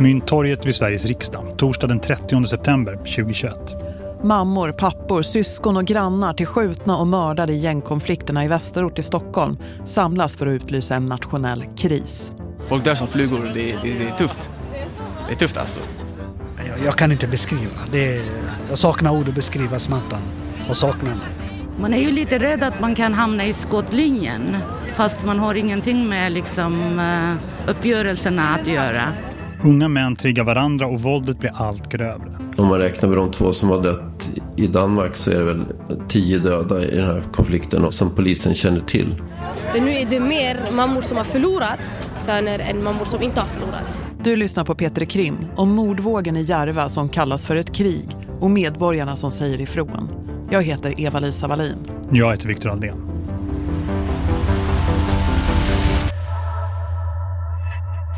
Mynttorget vid Sveriges riksdag, torsdag den 30 september 2021. Mammor, pappor, syskon och grannar till skjutna och mördade i gängkonflikterna i Västerort i Stockholm samlas för att utlysa en nationell kris. Folk dör som flugor, det, det, det är tufft. Det är tufft alltså. Jag, jag kan inte beskriva. Det är, jag saknar ord att beskriva smärtan och saknaden. Man är ju lite rädd att man kan hamna i skottlinjen fast man har ingenting med liksom, eh, uppgörelserna att göra. Unga män triggar varandra och våldet blir allt grövre. Om man räknar med de två som har dött i Danmark så är det väl tio döda i den här konflikten som polisen känner till. Men nu är det mer mammor som har förlorat söner än mammor som inte har förlorat. Du lyssnar på Peter Krim om mordvågen i Järva som kallas för ett krig och medborgarna som säger ifrån. Jag heter Eva-Lisa Wallin. Jag heter Viktor Aldén.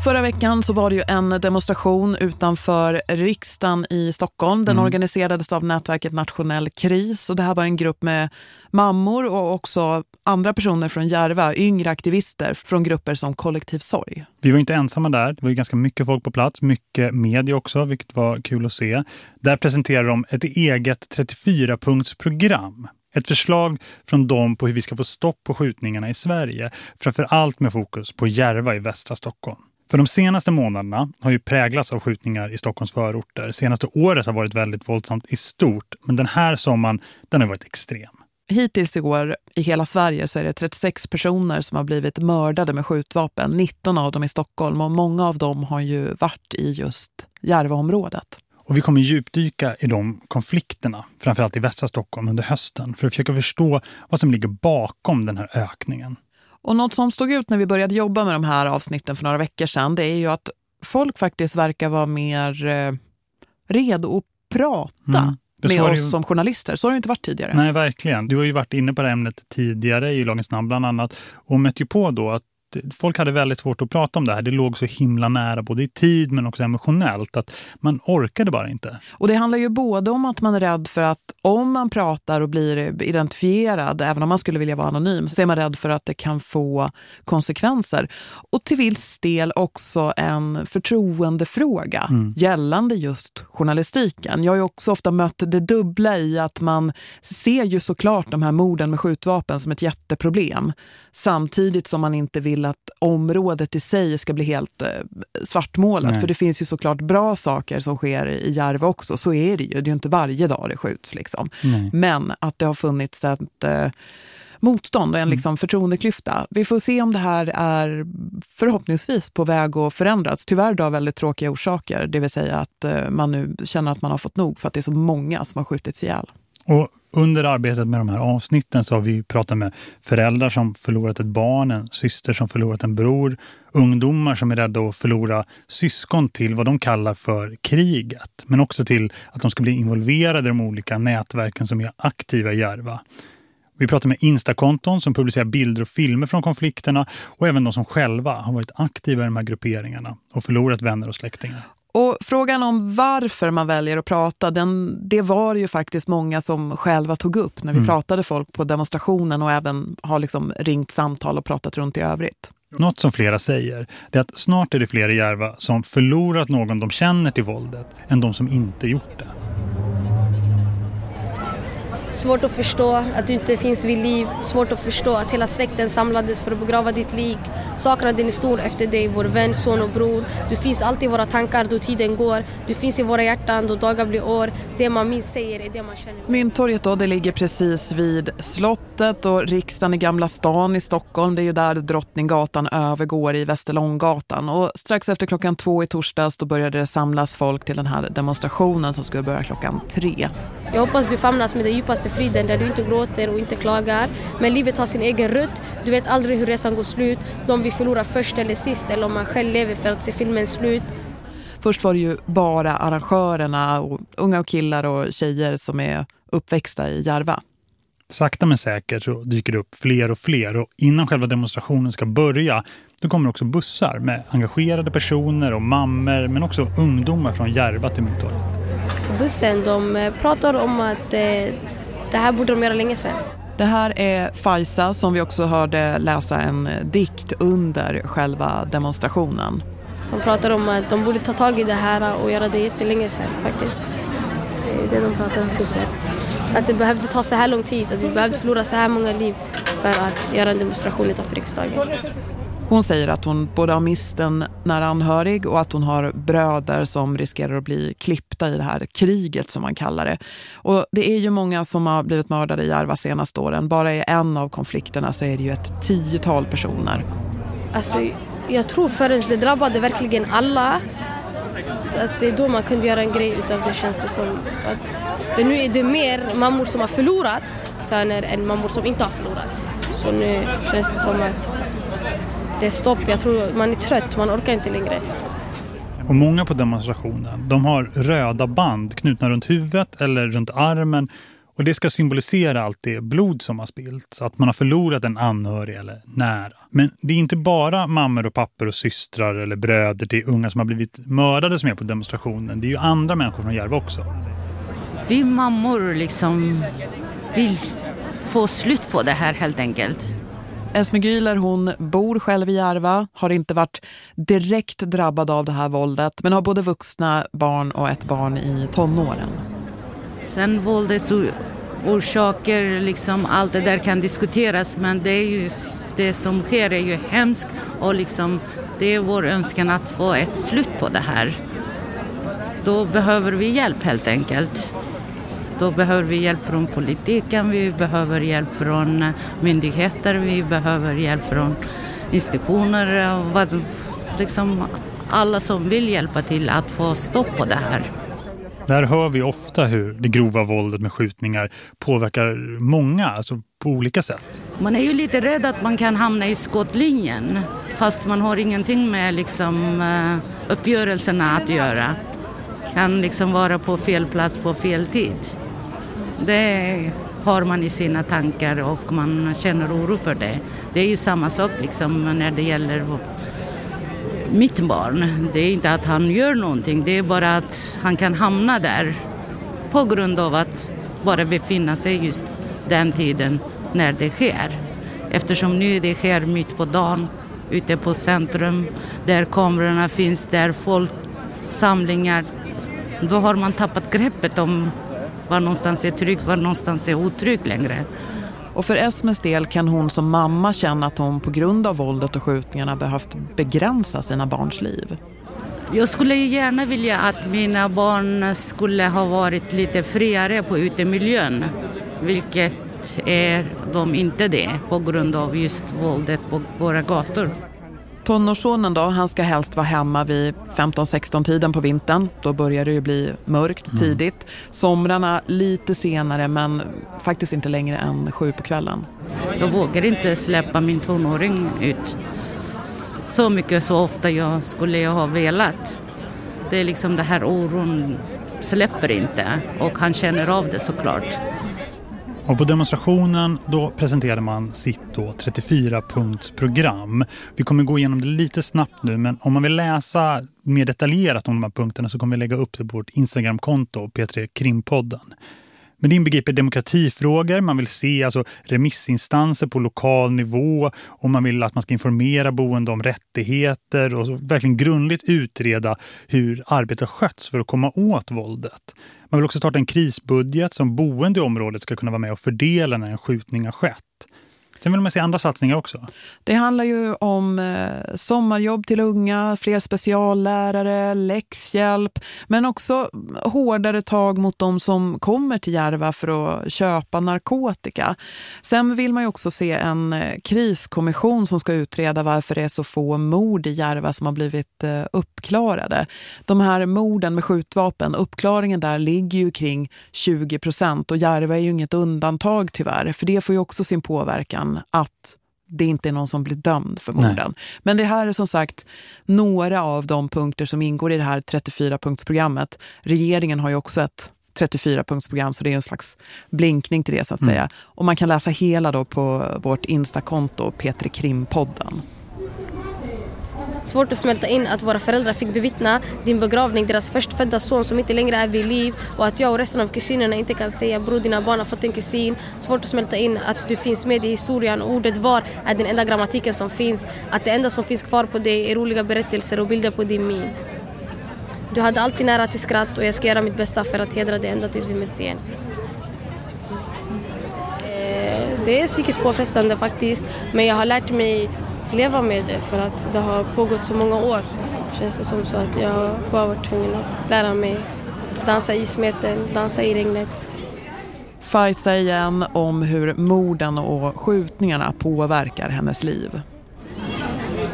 Förra veckan så var det ju en demonstration utanför riksdagen i Stockholm. Den mm. organiserades av nätverket Nationell kris och det här var en grupp med mammor och också andra personer från Järva, yngre aktivister från grupper som Kollektiv Sorg. Vi var inte ensamma där. Det var ju ganska mycket folk på plats, mycket media också, vilket var kul att se. Där presenterade de ett eget 34-punktsprogram. Ett förslag från dem på hur vi ska få stopp på skjutningarna i Sverige. Framför allt med fokus på Järva i västra Stockholm. För de senaste månaderna har ju präglats av skjutningar i Stockholms förorter. Senaste året har varit väldigt våldsamt i stort, men den här sommaren den har varit extrem. Hittills i år i hela Sverige så är det 36 personer som har blivit mördade med skjutvapen. 19 av dem i Stockholm och många av dem har ju varit i just Järvaområdet. Och vi kommer djupdyka i de konflikterna, framförallt i västra Stockholm under hösten, för att försöka förstå vad som ligger bakom den här ökningen. Och något som stod ut när vi började jobba med de här avsnitten för några veckor sedan det är ju att folk faktiskt verkar vara mer eh, redo att prata mm. med oss ju... som journalister. Så har det inte varit tidigare. Nej, verkligen. Du har ju varit inne på det ämnet tidigare i Lagens namn bland annat och mött ju på då att folk hade väldigt svårt att prata om det här. Det låg så himla nära både i tid men också emotionellt att man orkade bara inte. Och det handlar ju både om att man är rädd för att om man pratar och blir identifierad, även om man skulle vilja vara anonym, så är man rädd för att det kan få konsekvenser. Och till viss del också en förtroendefråga mm. gällande just journalistiken. Jag har ju också ofta mött det dubbla i att man ser ju såklart de här morden med skjutvapen som ett jätteproblem. Samtidigt som man inte vill att området i sig ska bli helt eh, svartmålat. Nej. För det finns ju såklart bra saker som sker i Järva också. Så är det ju. Det är ju inte varje dag det skjuts. Liksom. Men att det har funnits ett eh, motstånd och en mm. liksom förtroendeklyfta. Vi får se om det här är förhoppningsvis på väg att förändras. Tyvärr då väldigt tråkiga orsaker. Det vill säga att eh, man nu känner att man har fått nog för att det är så många som har skjutits ihjäl. Och under arbetet med de här avsnitten så har vi pratat med föräldrar som förlorat ett barn, en syster som förlorat en bror, ungdomar som är rädda att förlora syskon till vad de kallar för kriget. Men också till att de ska bli involverade i de olika nätverken som är aktiva i Järva. Vi pratar med Instakonton som publicerar bilder och filmer från konflikterna och även de som själva har varit aktiva i de här grupperingarna och förlorat vänner och släktingar. Och frågan om varför man väljer att prata, den, det var ju faktiskt många som själva tog upp när vi mm. pratade folk på demonstrationen och även har liksom ringt samtal och pratat runt i övrigt. Något som flera säger är att snart är det fler i Järva som förlorat någon de känner till våldet än de som inte gjort det. Svårt att förstå att du inte finns vid liv. Svårt att förstå att hela släkten samlades för att begrava ditt lik. Saknaden är stor efter dig, vår vän, son och bror. Du finns alltid i våra tankar då tiden går. Du finns i våra hjärtan då dagar blir år. Det man minst säger är det man känner. Mynttorget då, det ligger precis vid slottet och riksdagen i Gamla stan i Stockholm. Det är ju där Drottninggatan övergår i Västerlånggatan. Och strax efter klockan två i torsdags då började det samlas folk till den här demonstrationen som skulle börja klockan tre. Jag hoppas du famnas med det djupaste friden där du inte gråter och inte klagar. Men livet har sin egen rutt. Du vet aldrig hur resan går slut. De vi förlorar först eller sist eller om man själv lever för att se filmen slut. Först var det ju bara arrangörerna och unga och killar och tjejer som är uppväxta i Järva. Sakta men säkert så dyker det upp fler och fler och innan själva demonstrationen ska börja då kommer också bussar med engagerade personer och mammor men också ungdomar från Järva till Mynttorget. Bussen de eh, pratar om att eh, det här borde de göra länge sedan. Det här är Faisa som vi också hörde läsa en dikt under själva demonstrationen. De pratar om att de borde ta tag i det här och göra det jättelänge sedan faktiskt. Det är det de pratar om. Att det behövde ta så här lång tid, att vi behövde förlora så här många liv för att göra en demonstration utanför riksdagen. Hon säger att hon både har mist en nära anhörig och att hon har bröder som riskerar att bli klippta i det här kriget som man kallar det. Och det är ju många som har blivit mördade i Järva senaste åren. Bara i en av konflikterna så är det ju ett tiotal personer. Alltså, jag tror förrän det drabbade verkligen alla att det är då man kunde göra en grej utav det känns det som. Att, men nu är det mer mammor som har förlorat söner än mammor som inte har förlorat. Så nu känns det som att det är stopp. Jag tror man är trött, man orkar inte längre. Och många på demonstrationen, de har röda band knutna runt huvudet eller runt armen och det ska symbolisera allt det blod som har spillts. att man har förlorat en anhörig eller nära. Men det är inte bara mammor och pappor och systrar eller bröder till unga som har blivit mördade som är på demonstrationen. Det är ju andra människor från Järva också. Vi mammor liksom vill få slut på det här helt enkelt. Esme Güler, hon bor själv i Järva, har inte varit direkt drabbad av det här våldet men har både vuxna barn och ett barn i tonåren. Sen våldets orsaker, liksom allt det där kan diskuteras men det, är ju, det som sker är ju hemskt och liksom, det är vår önskan att få ett slut på det här. Då behöver vi hjälp helt enkelt. Då behöver vi hjälp från politiken, vi behöver hjälp från myndigheter, vi behöver hjälp från institutioner, vad, liksom alla som vill hjälpa till att få stopp på det här. Där hör vi ofta hur det grova våldet med skjutningar påverkar många, alltså på olika sätt. Man är ju lite rädd att man kan hamna i skottlinjen fast man har ingenting med liksom, eh, uppgörelserna att göra. Kan liksom vara på fel plats på fel tid. Det har man i sina tankar och man känner oro för det. Det är ju samma sak liksom när det gäller mitt barn. Det är inte att han gör någonting, det är bara att han kan hamna där på grund av att bara befinna sig just den tiden när det sker. Eftersom nu det sker mitt på dagen ute på centrum där kamerorna finns, där folk samlingar. Då har man tappat greppet om var någonstans är tryggt, var någonstans är otryggt längre. Och för Esmes del kan hon som mamma känna att hon på grund av våldet och skjutningarna behövt begränsa sina barns liv. Jag skulle gärna vilja att mina barn skulle ha varit lite friare på utemiljön. Vilket är de inte det på grund av just våldet på våra gator. Tonårssonen då, han ska helst vara hemma vid 15-16 tiden på vintern. Då börjar det ju bli mörkt mm. tidigt. Somrarna lite senare men faktiskt inte längre än sju på kvällen. Jag vågar inte släppa min tonåring ut så mycket så ofta jag skulle jag ha velat. Det är liksom det här oron släpper inte och han känner av det såklart. Och på demonstrationen då presenterade man sitt 34-punktsprogram. Vi kommer gå igenom det lite snabbt nu men om man vill läsa mer detaljerat om de här punkterna så kommer vi lägga upp det på vårt Instagramkonto P3 Krimpodden. Men det inbegriper demokratifrågor, man vill se alltså remissinstanser på lokal nivå och man vill att man ska informera boende om rättigheter och verkligen grundligt utreda hur arbetet sköts för att komma åt våldet. Man vill också starta en krisbudget som boende i området ska kunna vara med och fördela när en skjutning har skett. Sen vill man se andra satsningar också. Det handlar ju om eh, sommarjobb till unga, fler speciallärare, läxhjälp. Men också hårdare tag mot de som kommer till Järva för att köpa narkotika. Sen vill man ju också se en eh, kriskommission som ska utreda varför det är så få mord i Järva som har blivit eh, uppklarade. De här morden med skjutvapen, uppklaringen där ligger ju kring 20 procent och Järva är ju inget undantag tyvärr. För det får ju också sin påverkan att det inte är någon som blir dömd för morden. Men det här är som sagt några av de punkter som ingår i det här 34-punktsprogrammet. Regeringen har ju också ett 34-punktsprogram så det är en slags blinkning till det så att mm. säga. Och man kan läsa hela då på vårt Instakonto Petri Krimpodden. Svårt att smälta in att våra föräldrar fick bevittna din begravning, deras förstfödda son som inte längre är vid liv och att jag och resten av kusinerna inte kan säga bror dina barn har fått en kusin. Svårt att smälta in att du finns med i historien och ordet var är den enda grammatiken som finns. Att det enda som finns kvar på dig är roliga berättelser och bilder på din min. Du hade alltid nära till skratt och jag ska göra mitt bästa för att hedra dig ända tills vi möts igen. Eh, det är psykiskt påfrestande faktiskt men jag har lärt mig leva med det för att det har pågått så många år känns det som så att jag bara varit tvungen att lära mig dansa i smeten, dansa i regnet. Faiza igen om hur morden och skjutningarna påverkar hennes liv.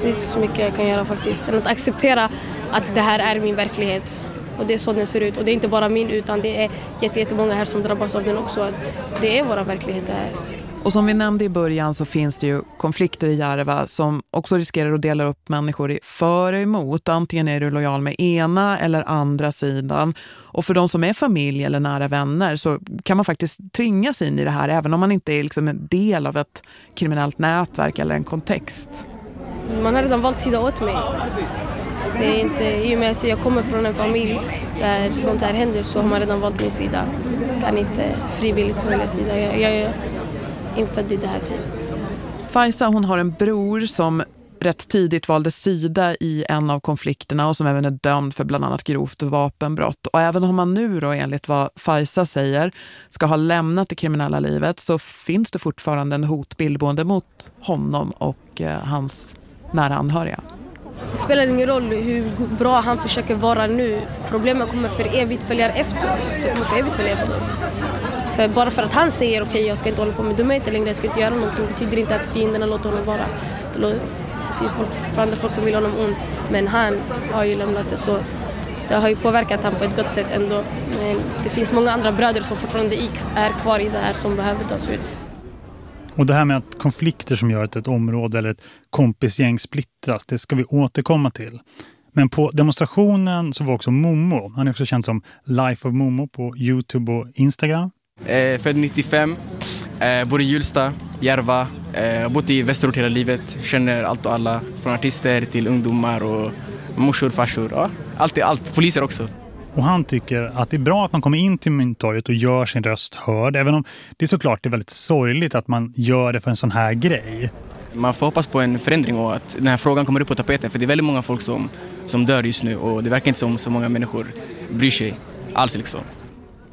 Det är så mycket jag kan göra faktiskt. Att acceptera att det här är min verklighet. Och det är så den ser ut. Och det är inte bara min utan det är jätte- jättemånga här som drabbas av den också. Att det är våra verkligheter här. Och som vi nämnde i början så finns det ju konflikter i Järva som också riskerar att dela upp människor i för och emot. Antingen är du lojal med ena eller andra sidan. Och för de som är familj eller nära vänner så kan man faktiskt tvingas in i det här även om man inte är liksom en del av ett kriminellt nätverk eller en kontext. Man har redan valt sida åt mig. Det är inte, I och med att jag kommer från en familj där sånt här händer så har man redan valt min sida. Jag Kan inte frivilligt välja sida. Jag, jag infödd i det här typ. Faiza hon har en bror som rätt tidigt valde sida i en av konflikterna och som även är dömd för bland annat grovt vapenbrott. Och även om man nu då enligt vad Faiza säger ska ha lämnat det kriminella livet så finns det fortfarande en hotbild både mot honom och eh, hans nära anhöriga. Det spelar ingen roll hur bra han försöker vara nu. Problemen kommer för evigt följa efter oss. Det kommer för evigt följa efter oss. För bara för att han säger okej, okay, jag ska inte hålla på med dumheter längre, jag ska inte göra någonting, betyder inte att fienderna låter honom vara. Det finns fortfarande folk som vill honom ont, men han har ju lämnat det så det har ju påverkat honom på ett gott sätt ändå. Men det finns många andra bröder som fortfarande är kvar i det här som behöver tas ut. Och det här med att konflikter som gör att ett område eller ett kompisgäng splittras, det ska vi återkomma till. Men på demonstrationen så var också Momo, han är också känd som Life of Momo på Youtube och Instagram. Eh, född 95, eh, bor i Hjulsta, Järva, eh, bott i Västerort hela livet, känner allt och alla, från artister till ungdomar och morsor, farsor, ja, allt är allt, poliser också. Och han tycker att det är bra att man kommer in till Mynttorget och gör sin röst hörd. Även om det är såklart det är väldigt sorgligt att man gör det för en sån här grej. Man får hoppas på en förändring och att den här frågan kommer upp på tapeten. För det är väldigt många folk som, som dör just nu och det verkar inte som så många människor bryr sig alls liksom.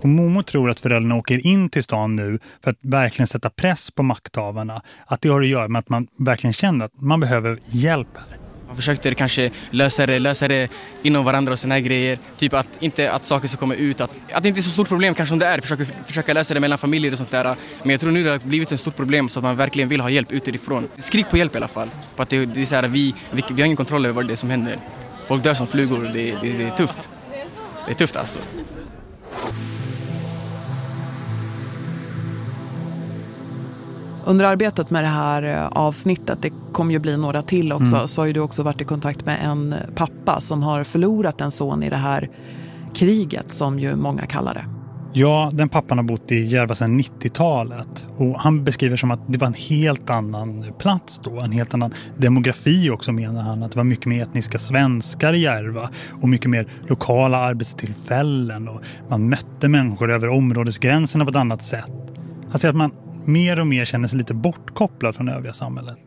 Och Momo tror att föräldrarna åker in till stan nu för att verkligen sätta press på makthavarna. Att det har att göra med att man verkligen känner att man behöver hjälp här. Man försökte kanske lösa det, lösa det inom varandra och såna här grejer. Typ att inte att saker ska komma ut, att, att det inte är så stort problem kanske som det är. Försöka, försöka lösa det mellan familjer och sånt där. Men jag tror nu det har blivit ett stort problem så att man verkligen vill ha hjälp utifrån. Skrik på hjälp i alla fall. På att det, det är så här, vi, vi, vi har ingen kontroll över vad det är som händer. Folk dör som flugor, det, det, det är tufft. Det är tufft alltså. Under arbetet med det här avsnittet, det kommer ju bli några till också, mm. så har ju du också varit i kontakt med en pappa som har förlorat en son i det här kriget som ju många kallar det. Ja, den pappan har bott i Järva sedan 90-talet och han beskriver som att det var en helt annan plats då, en helt annan demografi också menar han, att det var mycket mer etniska svenskar i Järva och mycket mer lokala arbetstillfällen och man mötte människor över områdesgränserna på ett annat sätt. Han säger att man mer och mer känner sig lite bortkopplad från övriga samhället.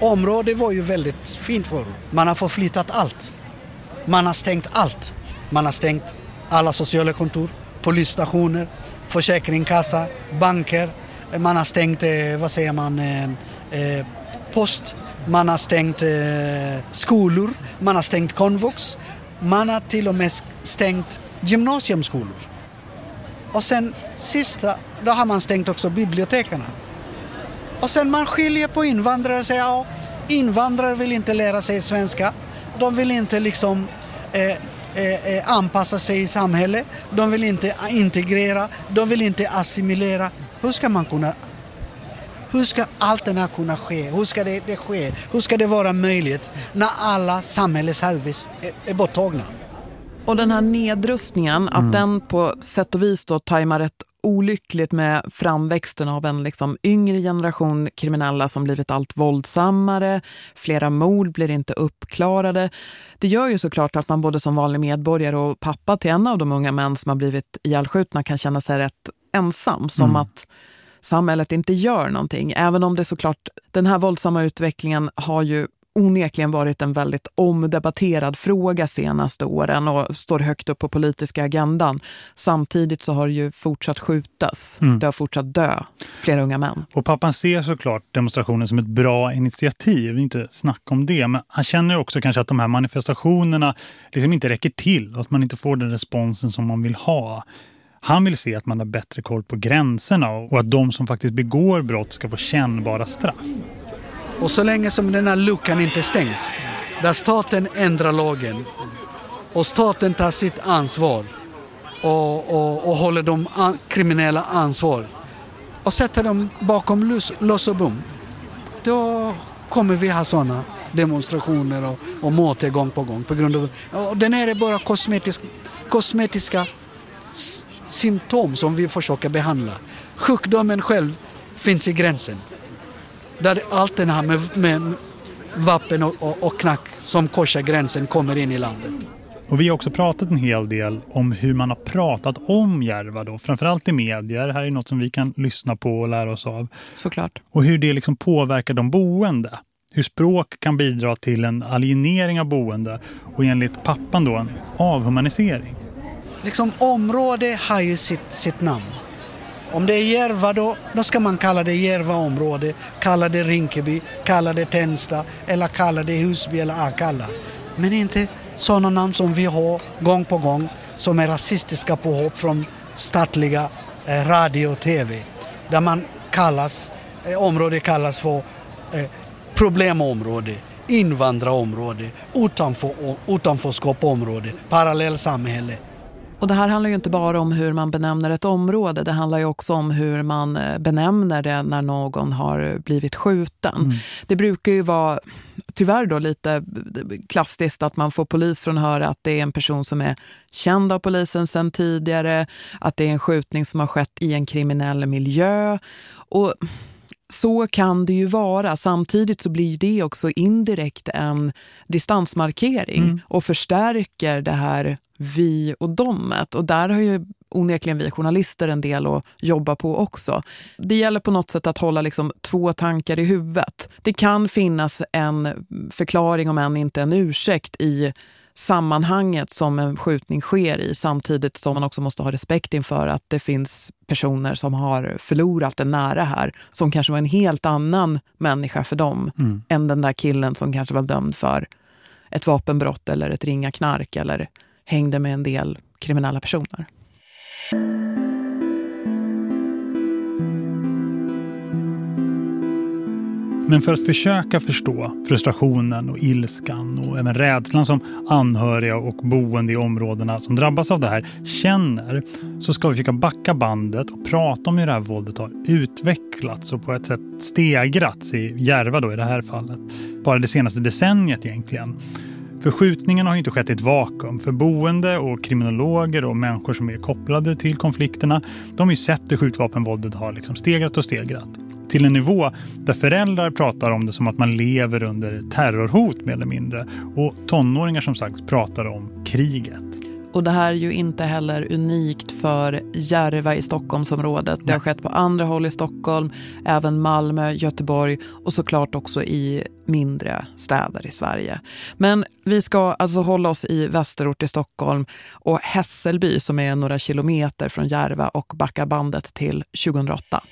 Området var ju väldigt fint för Man har förflyttat allt. Man har stängt allt. Man har stängt alla sociala kontor, polisstationer, försäkringskassa, banker. Man har stängt, eh, vad säger man, eh, eh, post. Man har stängt skolor. Man har stängt konvux. Man har till och med stängt gymnasiumskolor. Och sen sista, då har man stängt också biblioteken. Och sen man skiljer på invandrare och säger ja, invandrare vill inte lära sig svenska. De vill inte liksom eh, eh, anpassa sig i samhället. De vill inte integrera. De vill inte assimilera. Hur ska man kunna hur ska allt det här kunna ske? Hur ska det, det ske? Hur ska det vara möjligt när alla samhällets service är, är borttagna? Och den här nedrustningen, att Mm. den på sätt och vis då tajmar rätt olyckligt med framväxten av en liksom yngre generation kriminella som blivit allt våldsammare. Flera mord blir inte uppklarade. Det gör ju såklart att man både som vanlig medborgare och pappa till en av de unga män som har blivit ihjälskjutna kan känna sig rätt ensam. Som mm. att samhället inte gör någonting. Även om det såklart, den här våldsamma utvecklingen har ju onekligen varit en väldigt omdebatterad fråga senaste åren och står högt upp på politiska agendan. Samtidigt så har det ju fortsatt skjutas. Mm. Det har fortsatt dö flera unga män. Och pappan ser såklart demonstrationen som ett bra initiativ, inte snacka om det. Men han känner också kanske att de här manifestationerna liksom inte räcker till. Att man inte får den responsen som man vill ha. Han vill se att man har bättre koll på gränserna och att de som faktiskt begår brott ska få kännbara straff. Och så länge som den här luckan inte stängs, där staten ändrar lagen och staten tar sitt ansvar och, och, och håller de an, kriminella ansvar och sätter dem bakom lås och bom, då kommer vi ha sådana demonstrationer och, och måte gång på gång. På grund av, och den här är bara kosmetisk, kosmetiska symptom som vi försöker behandla. Sjukdomen själv finns i gränsen. Där allt det här med, med vapen och, och, och knack som korsar gränsen kommer in i landet. Och vi har också pratat en hel del om hur man har pratat om Järva då, framförallt i medier. Det här är något som vi kan lyssna på och lära oss av. Såklart. Och hur det liksom påverkar de boende. Hur språk kan bidra till en alienering av boende och enligt pappan då en avhumanisering. Liksom område har ju sitt, sitt namn. Om det är Järva då, då ska man kalla det Järvaområde, kalla det Rinkeby, kalla det Tensta eller kalla det Husby eller Akalla. Men inte sådana namn som vi har gång på gång som är rasistiska påhopp från statliga eh, radio och tv. Där man kallas, eh, området kallas för eh, problemområde, invandrarområde, utanför, utanförskapområde, parallellsamhälle. Och det här handlar ju inte bara om hur man benämner ett område. Det handlar ju också om hur man eh, benämner det när någon har blivit skjuten. Mm. Det brukar ju vara tyvärr då lite klassiskt att man får polis från att höra att det är en person som är känd av polisen sedan tidigare. Att det är en skjutning som har skett i en kriminell miljö. Och så kan det ju vara. Samtidigt så blir det också indirekt en distansmarkering mm. och förstärker det här vi och domet. Och där har ju onekligen vi journalister en del att jobba på också. Det gäller på något sätt att hålla liksom två tankar i huvudet. Det kan finnas en förklaring om än inte en ursäkt i sammanhanget som en skjutning sker i samtidigt som man också måste ha respekt inför att det finns personer som har förlorat en nära här som kanske var en helt annan människa för dem mm. än den där killen som kanske var dömd för ett vapenbrott eller ett ringa knark eller hängde med en del kriminella personer. Men för att försöka förstå frustrationen och ilskan och även rädslan som anhöriga och boende i områdena som drabbas av det här känner så ska vi försöka backa bandet och prata om hur det här våldet har utvecklats och på ett sätt stegrats i Järva då i det här fallet. Bara det senaste decenniet egentligen. Förskjutningen har inte skett i ett vakuum. För boende och kriminologer och människor som är kopplade till konflikterna de har ju sett hur skjutvapenvåldet har liksom stegrat och stegrat till en nivå där föräldrar pratar om det som att man lever under terrorhot mer eller mindre. Och tonåringar som sagt pratar om kriget. Och det här är ju inte heller unikt för Järva i Stockholmsområdet. Det har skett på andra håll i Stockholm, även Malmö, Göteborg och såklart också i mindre städer i Sverige. Men vi ska alltså hålla oss i västerort i Stockholm och Hässelby som är några kilometer från Järva och backa bandet till 2008.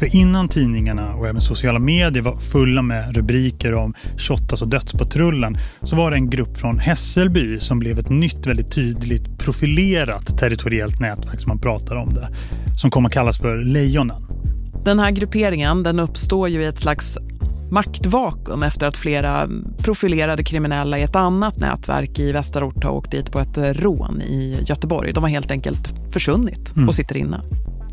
För innan tidningarna och även sociala medier var fulla med rubriker om Shottaz och dödspatrullen så var det en grupp från Hässelby som blev ett nytt väldigt tydligt profilerat territoriellt nätverk som man pratar om det. Som kommer att kallas för Lejonen. Den här grupperingen den uppstår ju i ett slags maktvakuum efter att flera profilerade kriminella i ett annat nätverk i Västerort har åkt dit på ett rån i Göteborg. De har helt enkelt försvunnit och mm. sitter inne.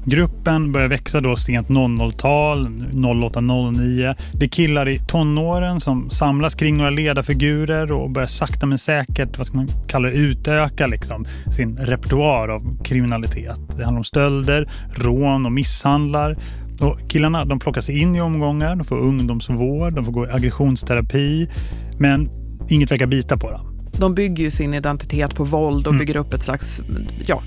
Gruppen börjar växa då sent 00-tal, 08-09. Det är killar i tonåren som samlas kring några ledarfigurer och börjar sakta men säkert, vad ska man kalla det, utöka liksom, sin repertoar av kriminalitet. Det handlar om stölder, rån och misshandlar. Och killarna de plockas in i omgångar, de får ungdomsvård, de får gå i aggressionsterapi. Men inget verkar bita på dem. De bygger ju sin identitet på våld och mm. bygger upp ett slags ja,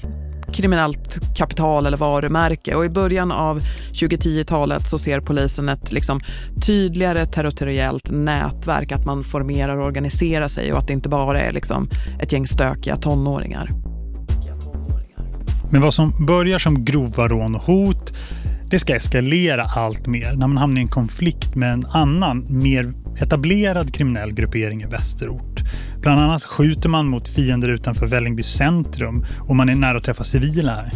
kriminellt kapital eller varumärke. Och i början av 2010-talet så ser polisen ett liksom, tydligare territoriellt nätverk. Att man formerar och organiserar sig och att det inte bara är liksom, ett gäng stökiga tonåringar. Men vad som börjar som grova rån och hot det ska eskalera allt mer när man hamnar i en konflikt med en annan, mer etablerad kriminell gruppering i Västerort. Bland annat skjuter man mot fiender utanför Vällingby centrum och man är nära att träffa civila här.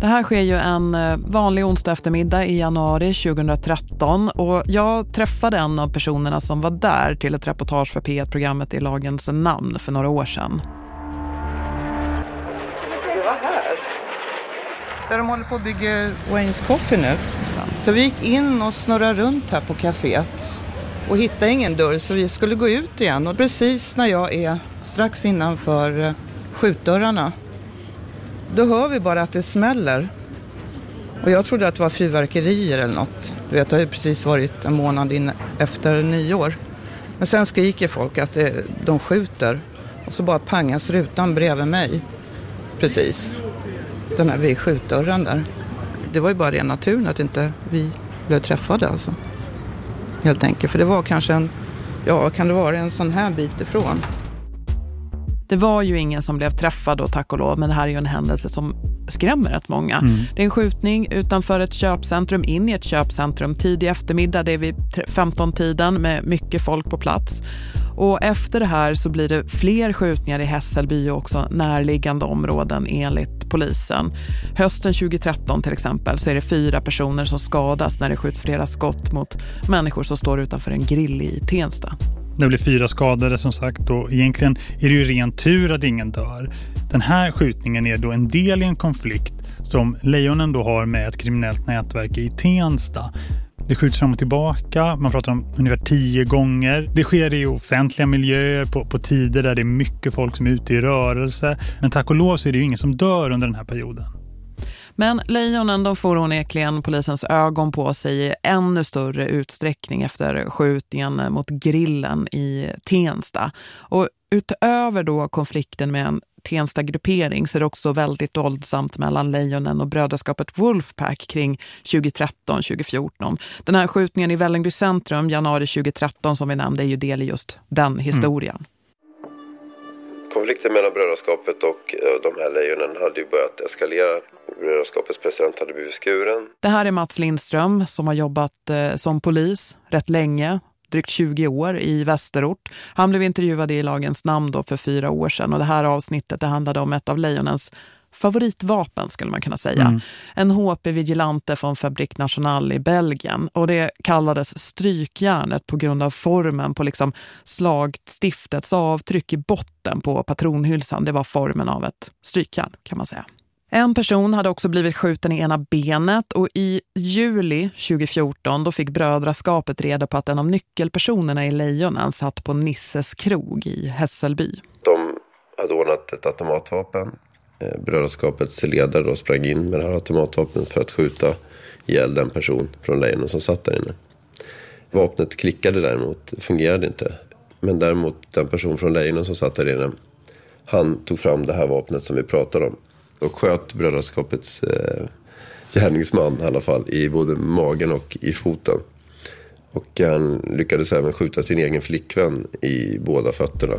Det här sker ju en eh, vanlig onsdag eftermiddag i januari 2013 och jag träffade en av personerna som var där till ett reportage för P1-programmet i lagens namn för några år sedan. där de håller på att bygga Wayne's Coffee nu. Så vi gick in och snurrade runt här på kaféet och hittade ingen dörr så vi skulle gå ut igen. Och precis när jag är strax innanför eh, skjutdörrarna då hör vi bara att det smäller. Och jag trodde att det var fyrverkerier eller något. Du vet, det har ju precis varit en månad in efter nyår. Men sen skriker folk att det, de skjuter och så bara pangas rutan bredvid mig. Precis den här vid skjutdörren där. Det var ju bara ren turen att inte vi blev träffade alltså. Helt enkelt, för det var kanske en, ja kan det vara en sån här bit ifrån. Det var ju ingen som blev träffad då tack och lov, men det här är ju en händelse som skrämmer rätt många. Mm. Det är en skjutning utanför ett köpcentrum, in i ett köpcentrum tidig eftermiddag, det är vid 15-tiden med mycket folk på plats. Och efter det här så blir det fler skjutningar i Hässelby och också närliggande områden enligt polisen. Hösten 2013 till exempel så är det fyra personer som skadas när det skjuts flera skott mot människor som står utanför en grill i Tensta. Det blir fyra skadade som sagt och egentligen är det ju ren tur att ingen dör. Den här skjutningen är då en del i en konflikt som Lejonen då har med ett kriminellt nätverk i Tensta. Det skjuts fram och tillbaka. Man pratar om ungefär tio gånger. Det sker i offentliga miljöer på, på tider där det är mycket folk som är ute i rörelse. Men tack och lov så är det ju ingen som dör under den här perioden. Men lejonen de får onekligen polisens ögon på sig i ännu större utsträckning efter skjutningen mot grillen i Tensta. Och utöver då konflikten med en Tensta-gruppering så är det också väldigt våldsamt mellan Lejonen och brödraskapet Wolfpack kring 2013-2014. Den här skjutningen i Vällingby centrum januari 2013 som vi nämnde är ju del i just den historien. Mm. Konflikten mellan brödraskapet och eh, de här lejonen hade ju börjat eskalera. Brödraskapets president hade blivit skuren. Det här är Mats Lindström som har jobbat eh, som polis rätt länge drygt 20 år i Västerort. Han blev intervjuad i Lagens namn då för fyra år sedan och det här avsnittet det handlade om ett av lejonens favoritvapen skulle man kunna säga. Mm. En HP Vigilante från Fabrik National i Belgien och det kallades strykjärnet på grund av formen på liksom slagstiftets avtryck i botten på patronhylsan. Det var formen av ett strykjärn kan man säga. En person hade också blivit skjuten i ena benet och i juli 2014 då fick brödraskapet reda på att en av nyckelpersonerna i Lejonen satt på Nisses krog i Hässelby. De hade ordnat ett automatvapen. Eh, brödraskapets ledare då sprang in med det här automatvapnet för att skjuta ihjäl den person från Lejonen som satt där inne. Vapnet klickade däremot, fungerade inte. Men däremot den person från Lejonen som satt där inne, han tog fram det här vapnet som vi pratade om och sköt brödraskapets eh, gärningsman i alla fall i både magen och i foten. Och han lyckades även skjuta sin egen flickvän i båda fötterna.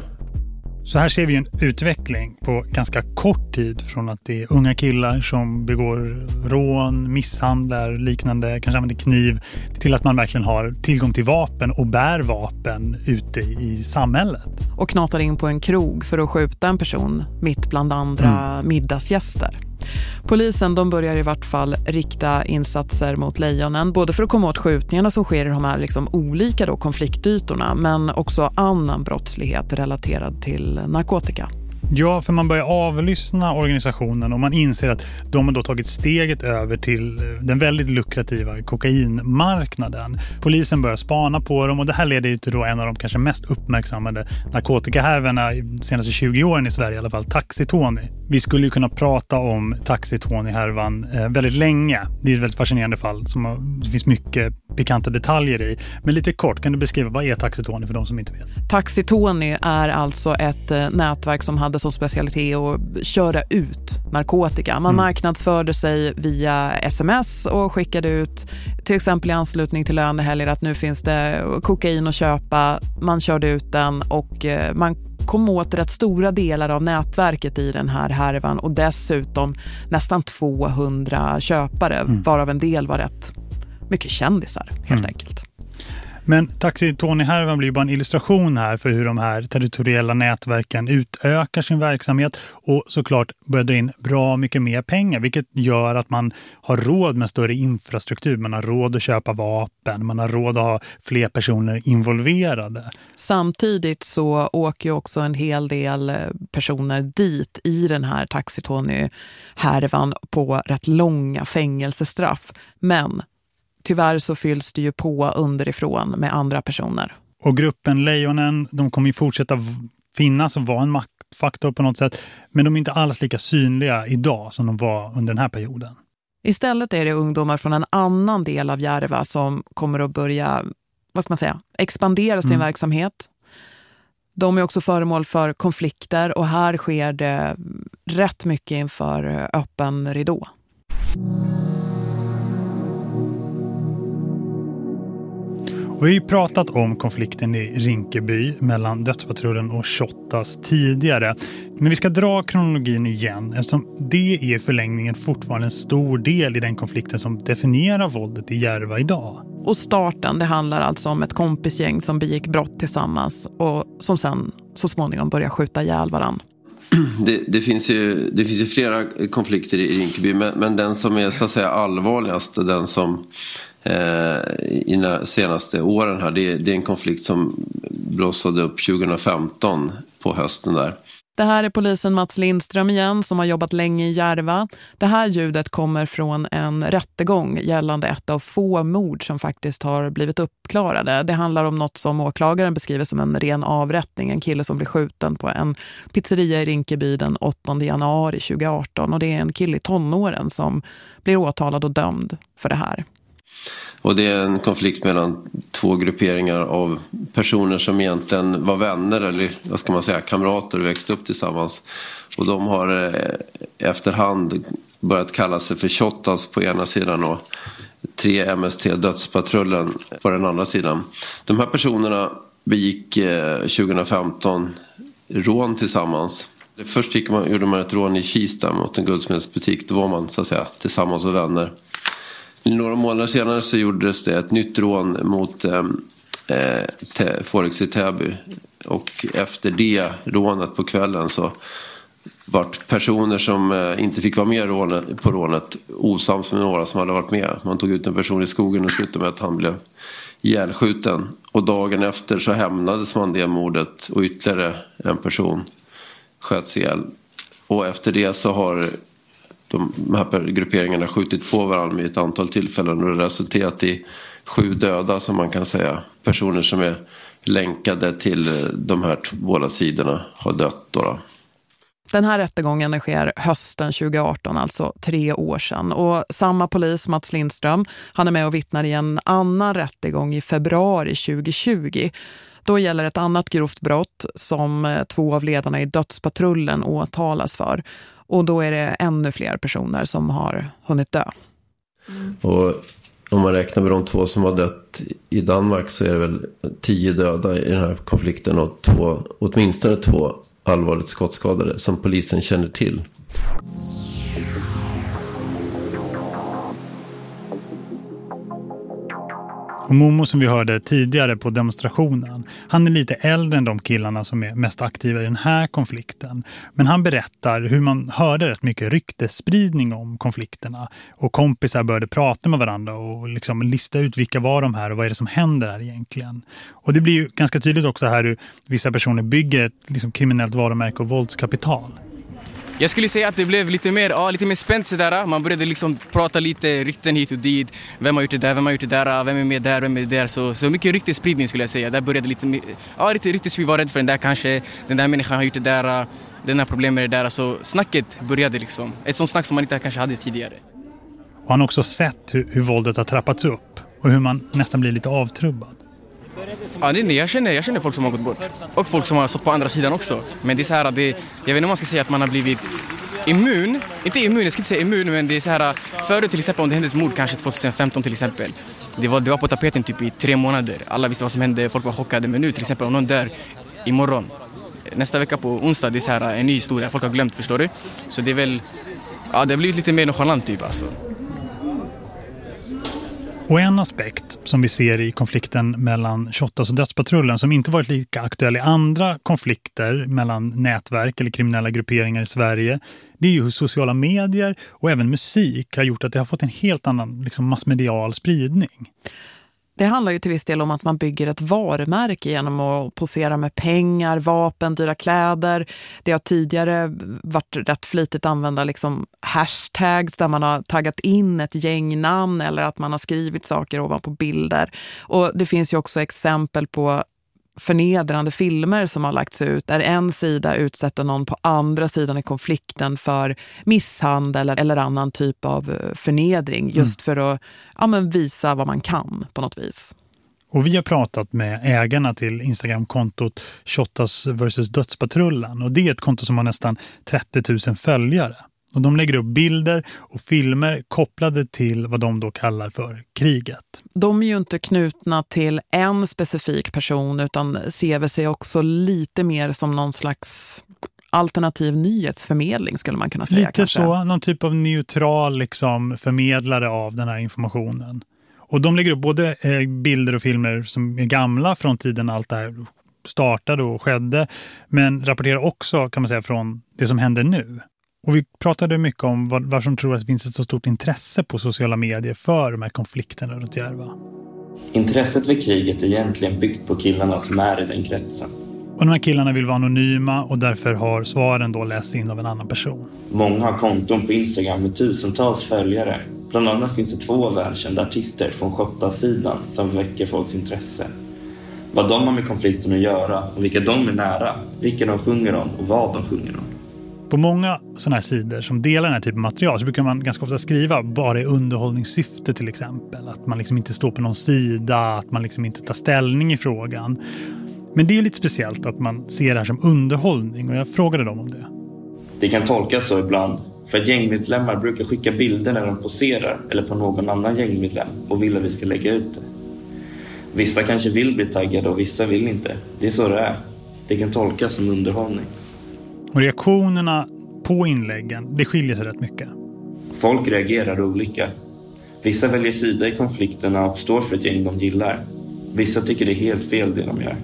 Så här ser vi en utveckling på ganska kort tid från att det är unga killar som begår rån, misshandlar, liknande, kanske använder kniv till att man verkligen har tillgång till vapen och bär vapen ute i samhället. Och knatar in på en krog för att skjuta en person mitt bland andra mm. middagsgäster. Polisen de börjar i vart fall rikta insatser mot lejonen både för att komma åt skjutningarna som sker i de här liksom olika då konfliktytorna men också annan brottslighet relaterad till narkotika. Ja, för man börjar avlyssna organisationen och man inser att de har då tagit steget över till eh, den väldigt lukrativa kokainmarknaden. Polisen börjar spana på dem och det här leder till då en av de kanske mest uppmärksammade narkotikahärvorna de senaste 20 åren i Sverige i alla fall, Taxi Tony. Vi skulle ju kunna prata om Taxi Tony-härvan eh, väldigt länge. Det är ett väldigt fascinerande fall som det finns mycket pikanta detaljer i. Men lite kort, kan du beskriva vad är Taxi Tony för de som inte vet? Taxi Tony är alltså ett eh, nätverk som hade som specialitet att köra ut narkotika. Man mm. marknadsförde sig via sms och skickade ut till exempel i anslutning till lönehelger att nu finns det kokain att köpa. Man körde ut den och eh, man kom åt rätt stora delar av nätverket i den här härvan och dessutom nästan 200 köpare mm. varav en del var rätt mycket kändisar helt mm. enkelt. Men Taxi Tony-härvan blir bara en illustration här för hur de här territoriella nätverken utökar sin verksamhet och såklart börjar dra in bra mycket mer pengar vilket gör att man har råd med större infrastruktur. Man har råd att köpa vapen, man har råd att ha fler personer involverade. Samtidigt så åker ju också en hel del eh, personer dit i den här Taxi Tony-härvan på rätt långa fängelsestraff. Men tyvärr så fylls det ju på underifrån med andra personer. Och gruppen Lejonen, de kommer ju fortsätta finnas och vara en maktfaktor på något sätt. Men de är inte alls lika synliga idag som de var under den här perioden. Istället är det ungdomar från en annan del av Järva som kommer att börja, vad ska man säga, expandera sin mm. verksamhet. De är också föremål för konflikter och här sker det rätt mycket inför öppen ridå. Vi har ju pratat om konflikten i Rinkeby mellan Dödspatrullen och Shottaz tidigare. Men vi ska dra kronologin igen eftersom det är i förlängningen fortfarande en stor del i den konflikten som definierar våldet i Järva idag. Och starten, det handlar alltså om ett kompisgäng som begick brott tillsammans och som sen så småningom börjar skjuta ihjäl varandra. Det, det, finns ju, det finns ju flera konflikter i Rinkeby men, men den som är så att säga allvarligast den som Eh, i de senaste åren här det, det är en konflikt som blossade upp 2015 på hösten där. Det här är polisen Mats Lindström igen som har jobbat länge i Järva. Det här ljudet kommer från en rättegång gällande ett av få mord som faktiskt har blivit uppklarade. Det handlar om något som åklagaren beskriver som en ren avrättning. En kille som blir skjuten på en pizzeria i Rinkeby den 8 januari 2018. Och det är en kille i tonåren som blir åtalad och dömd för det här. Och det är en konflikt mellan två grupperingar av personer som egentligen var vänner eller vad ska man säga, kamrater och växte upp tillsammans. Och de har eh, efterhand börjat kalla sig för Shottaz på ena sidan och 3 MST Dödspatrullen på den andra sidan. De här personerna begick eh, 2015 rån tillsammans. Först gick man, gjorde man ett rån i Kista mot en guldsmedsbutik. Då var man så att säga tillsammans och vänner. Några månader senare så gjordes det ett nytt rån mot eh, eh Forex i Täby. Och efter det rånet på kvällen så vart personer som eh, inte fick vara med rånet, på rånet osams med några som hade varit med. Man tog ut en person i skogen och slutade med att han blev ihjälskjuten. Och dagen efter så hämnades man det mordet och ytterligare en person sköts ihjäl. Och efter det så har de här grupperingarna skjutit på varandra vid ett antal tillfällen och det resulterat i sju döda som man kan säga. Personer som är länkade till eh, de här båda sidorna har dött. Då, då. Den här rättegången sker hösten 2018, alltså tre år sedan. Och samma polis, Mats Lindström, han är med och vittnar i en annan rättegång i februari 2020. Då gäller ett annat grovt brott som eh, två av ledarna i dödspatrullen åtalas för. Och då är det ännu fler personer som har hunnit dö. Mm. Och om man räknar med de två som har dött i Danmark så är det väl tio döda i den här konflikten och två, åtminstone två allvarligt skottskadade som polisen känner till. Och Momo som vi hörde tidigare på demonstrationen, han är lite äldre än de killarna som är mest aktiva i den här konflikten. Men han berättar hur man hörde rätt mycket ryktesspridning om konflikterna. Och kompisar började prata med varandra och liksom lista ut vilka var de här och vad är det som händer här egentligen. Och det blir ju ganska tydligt också här hur vissa personer bygger ett liksom, kriminellt varumärke och våldskapital. Jag skulle säga att det blev lite mer, ja, lite mer spänt sådär. Ah. Man började liksom prata lite rykten hit och dit. Vem har gjort det där, vem har gjort det där, ah, vem är med där, vem är där. Så, så mycket ryktesspridning skulle jag säga. Där började lite, ja lite ryktesspridning, var rädd för den där kanske. Den där människan har gjort det där, ah. den här problemet med det där. Så snacket började liksom. Ett sånt snack som man inte kanske hade tidigare. Och han har också sett hur, hur våldet har trappats upp och hur man nästan blir lite avtrubbad. Ja, det, jag, känner, jag känner folk som har gått bort. Och folk som har stått på andra sidan också. Men det är så här, det, jag vet inte om man ska säga att man har blivit immun. Inte immun, jag skulle inte säga immun, men det är så här, förut till exempel om det hände ett mord, kanske 2015 till exempel. Det var, det var på tapeten typ i tre månader. Alla visste vad som hände, folk var chockade. Men nu till exempel om någon dör imorgon, nästa vecka på onsdag, det är så här en ny historia. Folk har glömt, förstår du? Så det är väl, ja det har blivit lite mer nonchalant typ alltså. Och en aspekt som vi ser i konflikten mellan Shottaz och Dödspatrullen som inte varit lika aktuell i andra konflikter mellan nätverk eller kriminella grupperingar i Sverige det är ju hur sociala medier och även musik har gjort att det har fått en helt annan liksom, massmedial spridning. Det handlar ju till viss del om att man bygger ett varumärke genom att posera med pengar, vapen, dyra kläder. Det har tidigare varit rätt flitigt använda liksom hashtags där man har taggat in ett gängnamn eller att man har skrivit saker ovanpå bilder. Och det finns ju också exempel på förnedrande filmer som har lagts ut där en sida utsätter någon på andra sidan i konflikten för misshandel eller annan typ av eh, förnedring mm. just mm. för att ja, men visa vad man kan på något vis. Och vi har pratat med ägarna till Instagram-kontot Shottaz vs. Dödspatrullen och det är ett konto som har nästan 30 000 följare. Och de lägger upp bilder och filmer kopplade till vad de då kallar för kriget. De är ju inte knutna till en specifik person utan ser sig också lite mer som någon slags alternativ nyhetsförmedling skulle man kunna säga. Lite kanske. så, någon typ av neutral liksom, förmedlare av den här informationen. Och de lägger upp både eh, bilder och filmer som är gamla från tiden allt det här startade och skedde. Men rapporterar också kan man säga från det som händer nu. Och vi pratade mycket om varför de tror att det finns ett så stort intresse på sociala medier för de här konflikterna runt Järva. Intresset för kriget är egentligen byggt på killarna som är i den kretsen. Och de här killarna vill vara anonyma och därför har svaren då lästs in av en annan person. Många har konton på Instagram med tusentals följare. Bland annat finns det två välkända artister från Shotta-sidan som väcker folks intresse. Vad de har med konflikten att göra och vilka de är nära, vilka de sjunger om och vad de sjunger om. På många sådana här sidor som delar den här typen av material så brukar man ganska ofta skriva bara i underhållningssyfte till exempel. Att man liksom inte står på någon sida, att man liksom inte tar ställning i frågan. Men det är lite speciellt att man ser det här som underhållning och jag frågade dem om det. Det kan tolkas så ibland. För att gängmedlemmar brukar skicka bilder när de poserar eller på någon annan gängmedlem och vill att vi ska lägga ut det. Vissa kanske vill bli taggade och vissa vill inte. Det är så det är. Det kan tolkas som underhållning. Och reaktionerna på inläggen, det skiljer sig rätt mycket. Folk reagerar olika. Vissa väljer sida i konflikterna och står för ett gäng de gillar. Vissa tycker det är helt fel det de gör.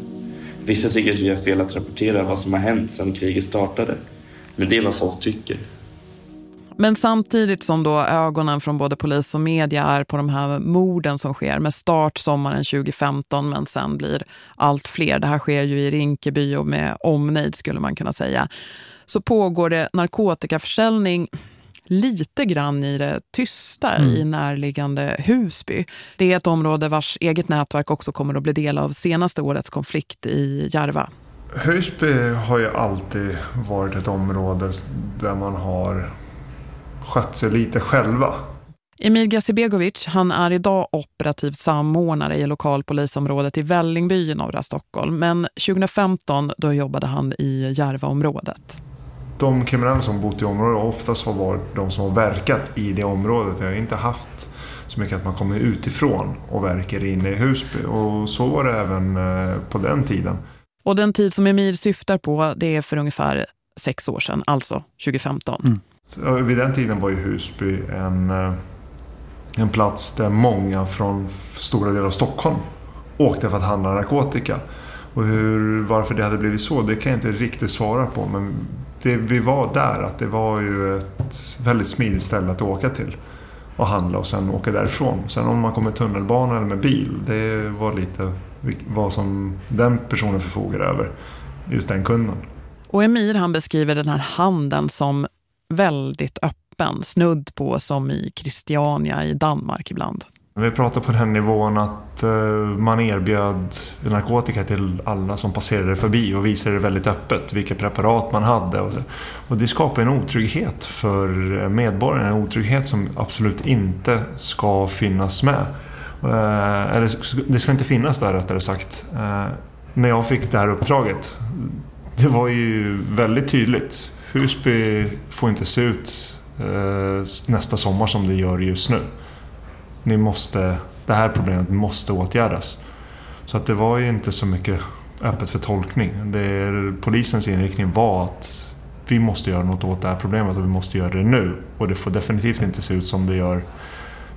Vissa tycker att vi har fel att rapportera vad som har hänt sedan kriget startade. Men det är vad folk tycker. Men samtidigt som då ögonen från både polis och media är på de här morden som sker med start sommaren 2015 men sen blir allt fler. Det här sker ju i Rinkeby och med omnejd skulle man kunna säga. Så pågår det narkotikaförsäljning lite grann i det tysta mm. i närliggande Husby. Det är ett område vars eget nätverk också kommer att bli del av senaste årets konflikt i Järva. Husby har ju alltid varit ett område där man har skött sig lite själva. Emil Gazibegovic, han är idag operativ samordnare i lokalpolisområdet i Vällingby i norra Stockholm. Men 2015 då jobbade han i Järvaområdet. De kriminella som bott i området oftast har varit de som har verkat i det området. Vi har inte haft så mycket att man kommer utifrån och verkar inne i Husby. Och så var det även eh, på den tiden. Och den tid som Emil syftar på det är för ungefär sex år sedan, alltså 2015. Mm. Så vid den tiden var ju Husby en, eh, en plats där många från stora delar av Stockholm åkte för att handla narkotika. Och hur, varför det hade blivit så, det kan jag inte riktigt svara på. Men det, vi var där, att det var ju ett väldigt smidigt ställe att åka till och handla och sen åka därifrån. Sen om man kom med tunnelbana eller med bil, det var lite vad som den personen förfogar över, just den kunden. Och Emir han beskriver den här handeln som väldigt öppen, snudd på som i Christiania i Danmark ibland. Vi pratar på den nivån att eh, man erbjöd narkotika till alla som passerade förbi och visade väldigt öppet vilka preparat man hade. Och det skapar en otrygghet för eh, medborgarna, en otrygghet som absolut inte ska finnas med. Eh, eller det ska inte finnas där rättare sagt. När jag fick det här uppdraget, det var ju väldigt tydligt. Husby får inte se ut eh, nästa sommar som det gör just nu ni måste, det här problemet måste åtgärdas. Så att det var ju inte så mycket öppet för tolkning. Det, polisens inriktning var att vi måste göra något åt det här problemet och vi måste göra det nu. Och det får definitivt inte se ut som det gör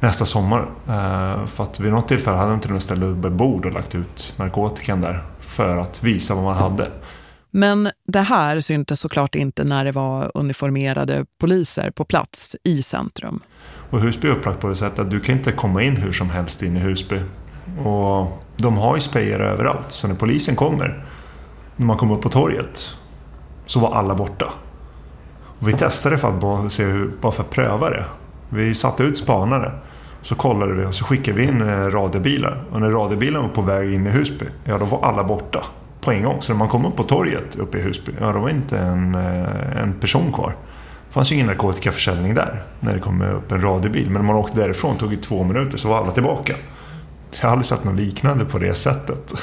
nästa sommar. Eh, för att vid något tillfälle hade de till och med ställt upp ett bord och lagt ut narkotikan där för att visa vad man hade. Men det här syntes såklart inte när det var uniformerade poliser på plats i centrum. Och Husby är upplagt på det sättet att du kan inte komma in hur som helst in i Husby. Och de har ju spejare överallt, så när polisen kommer, när man kom upp på torget, så var alla borta. Och vi testade för att bara, se hur, bara för att pröva det. Vi satte ut spanare, så kollade vi och så skickade vi in eh, radiobilar. Och när radiobilen var på väg in i Husby, ja då var alla borta på en gång. Så när man kom upp på torget uppe i Husby, ja då var inte en, eh, en person kvar. Det fanns ju ingen narkotikaförsäljning där när det kom upp en radiobil. Men när man åkte därifrån, tog det två minuter, så var alla tillbaka. Jag har aldrig sett något liknande på det sättet.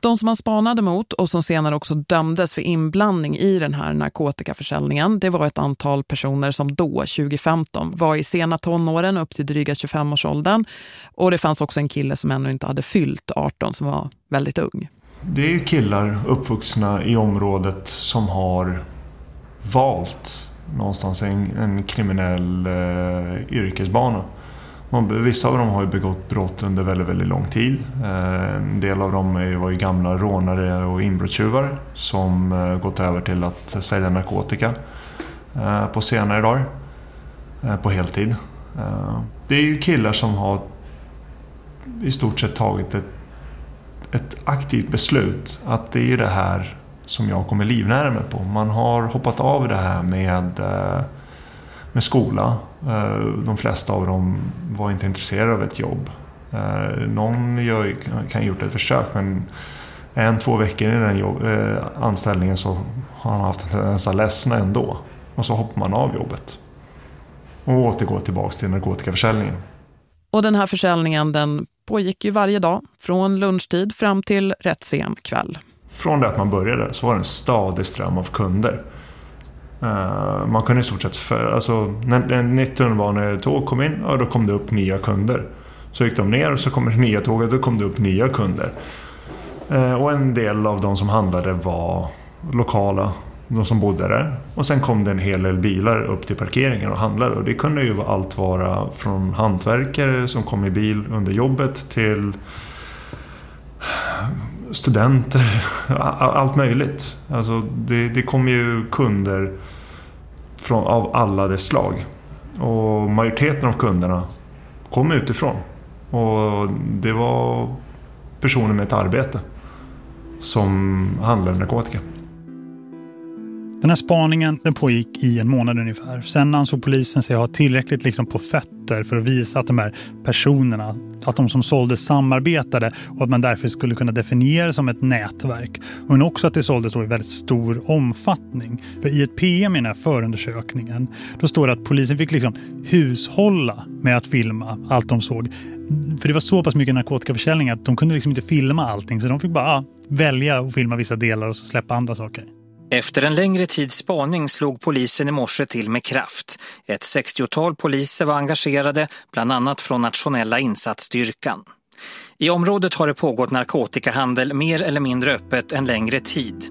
De som man spanade mot och som senare också dömdes för inblandning i den här narkotikaförsäljningen, det var ett antal personer som då, 2015, var i sena tonåren upp till dryga 25-årsåldern. Och det fanns också en kille som ännu inte hade fyllt 18 som var väldigt ung. Det är ju killar uppvuxna i området som har valt någonstans en, en kriminell eh, yrkesbana. Vissa av dem har ju begått brott under väldigt, väldigt lång tid. Eh, en del av dem var ju gamla rånare och inbrottstjuvar som eh, gått över till att sälja narkotika eh, på senare dagar. Eh, på heltid. Eh, det är ju killar som har i stort sett tagit ett, ett aktivt beslut att det är det här som jag kommer livnära mig på. Man har hoppat av det här med, eh, med skola. Eh, de flesta av dem var inte intresserade av ett jobb. Eh, någon gör, kan ha gjort ett försök men en, två veckor i den jobb, anställningen så har han haft en tendens att ledsna ändå. Och så hoppar man av jobbet. Och återgår tillbaka till narkotikaförsäljningen. Och den här försäljningen den pågick ju varje dag från lunchtid fram till rätt sen kväll. Från det att man började så var det en stadig ström av kunder. Eh, man kunde i stort sett... För, alltså, när ett nytt tunnelbanetåg kom in, ja, då kom det upp nya kunder. Så gick de ner och så kom det nya tåget, då kom det upp nya kunder. Eh, och en del av de som handlade var lokala, de som bodde där. Och sen kom det en hel del bilar upp till parkeringen och handlade. Och det kunde ju allt vara från hantverkare som kom i bil under jobbet till studenter, allt möjligt. Alltså det, det kom ju kunder från, av alla dess slag. Och majoriteten av kunderna kom utifrån. Och det var personer med ett arbete som handlade narkotika. Den här spaningen den pågick i en månad ungefär. Sen ansåg polisen sig ha tillräckligt liksom på fötter för att visa att de här personerna, att de som sålde samarbetade och att man därför skulle kunna definiera som ett nätverk. Men också att det såldes i väldigt stor omfattning. För i ett PM i den här förundersökningen då står det att polisen fick liksom hushålla med att filma allt de såg. För det var så pass mycket narkotikaförsäljning att de kunde liksom inte filma allting så de fick bara ah, välja att filma vissa delar och så släppa andra saker. Efter en längre tids spaning slog polisen i morse till med kraft. Ett 60-tal poliser var engagerade, bland annat från nationella insatsstyrkan. I området har det pågått narkotikahandel mer eller mindre öppet en längre tid.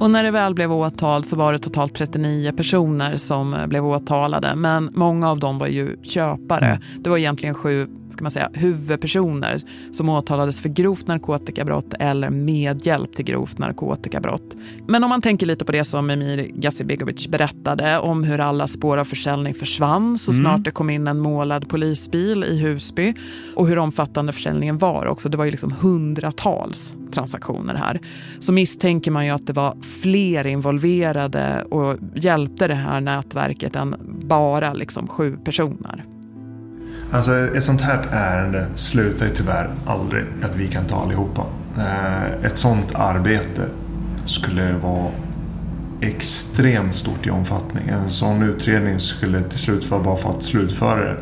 Och när det väl blev åtal så var det totalt 39 personer som blev åtalade. Men många av dem var ju köpare. Det var egentligen sju ska man säga, huvudpersoner som åtalades för grovt narkotikabrott eller medhjälp till grovt narkotikabrott. Men om man tänker lite på det som Emir Gazibegovic berättade om hur alla spår av försäljning försvann så mm. snart det kom in en målad polisbil i Husby och hur omfattande försäljningen var också. Det var ju liksom hundratals transaktioner här. Så misstänker man ju att det var fler involverade och hjälpte det här nätverket än bara liksom sju personer. Alltså ett sånt här ärende slutar ju tyvärr aldrig att vi kan ta allihopa. Eh, ett sånt arbete skulle vara extremt stort i omfattning. En sån utredning skulle till slut, för bara för att slutföra det,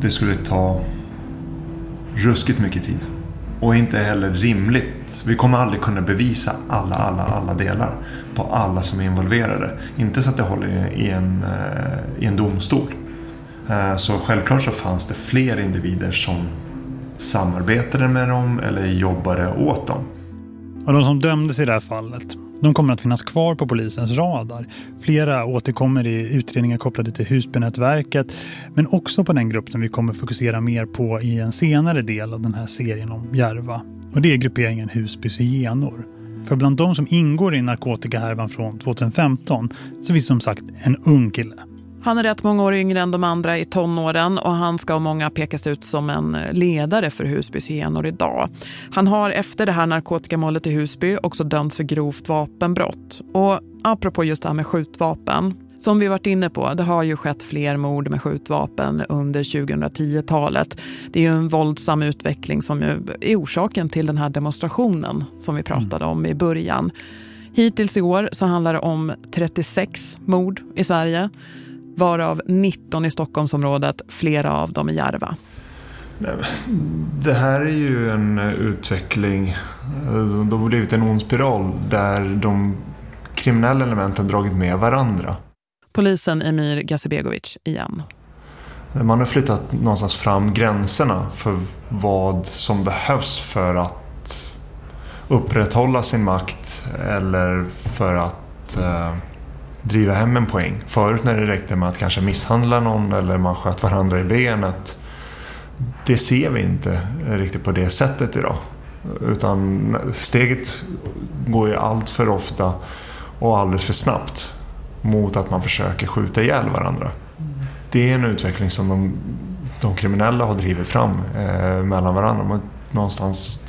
det skulle ta ruskigt mycket tid. Och inte heller rimligt. Vi kommer aldrig kunna bevisa alla, alla, alla delar på alla som är involverade. Inte så att det håller i en, eh, i en domstol. Eh, så självklart så fanns det fler individer som samarbetade med dem eller jobbade åt dem. Och de som dömdes i det här fallet, de kommer att finnas kvar på polisens radar. Flera återkommer i utredningar kopplade till Husbynätverket men också på den grupp som vi kommer fokusera mer på i en senare del av den här serien om Järva. Och det är grupperingen Husbys hyenor. För bland de som ingår i narkotikahärvan från 2015 så finns som sagt en ung kille han är rätt många år yngre än de andra i tonåren och han ska av många pekas ut som en ledare för Husbys hyenor idag. Han har efter det här narkotikamålet i Husby också dömts för grovt vapenbrott. Och apropå just det här med skjutvapen, som vi varit inne på, det har ju skett fler mord med skjutvapen under 2010-talet. Det är ju en våldsam utveckling som är orsaken till den här demonstrationen som vi pratade om i början. Hittills i år så handlar det om 36 mord i Sverige varav 19 i Stockholmsområdet, flera av dem i Järva. Det här är ju en utveckling, de har blivit en ond spiral där de kriminella elementen dragit med varandra. Polisen Emir Gazibegovic igen. Man har flyttat någonstans fram gränserna för vad som behövs för att upprätthålla sin makt eller för att eh, driva hem en poäng. Förut när det räckte med att kanske misshandla någon eller man sköt varandra i benet. Det ser vi inte riktigt på det sättet idag. Utan steget går ju allt för ofta och alldeles för snabbt mot att man försöker skjuta ihjäl varandra. Det är en utveckling som de, de kriminella har drivit fram eh, mellan varandra. Man någonstans